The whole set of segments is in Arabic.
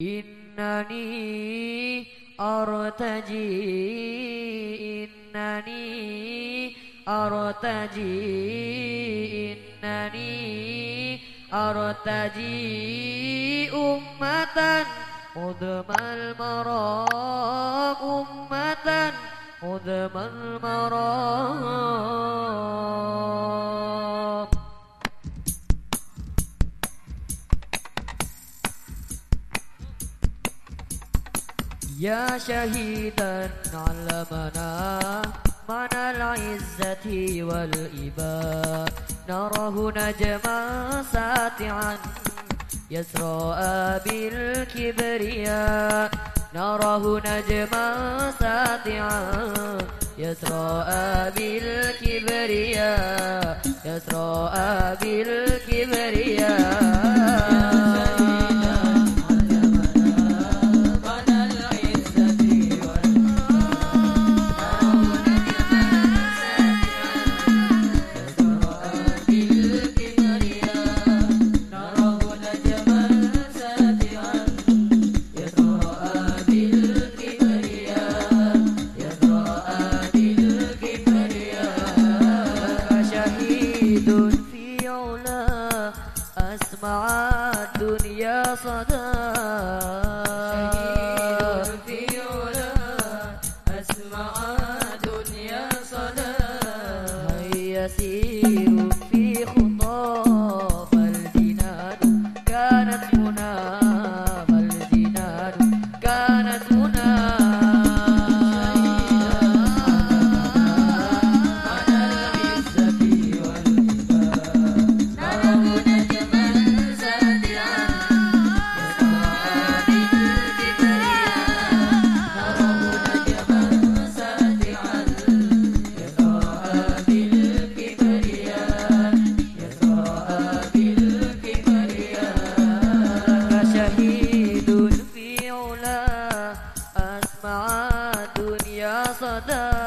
إنني أرتجي إنني أرتجي إنني أرتجي أمة قدم المرام أمة قدم المرام يا شهيدا علمنا معنى العزة والإباء. نراه نجما ساتعا يسرى بالكبرياء. نراه نجما ساتعا يسرى بالكبرياء. يسرى بالكبرياء. أسمع الدنيا صدى. Sadır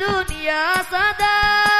دنيا صدى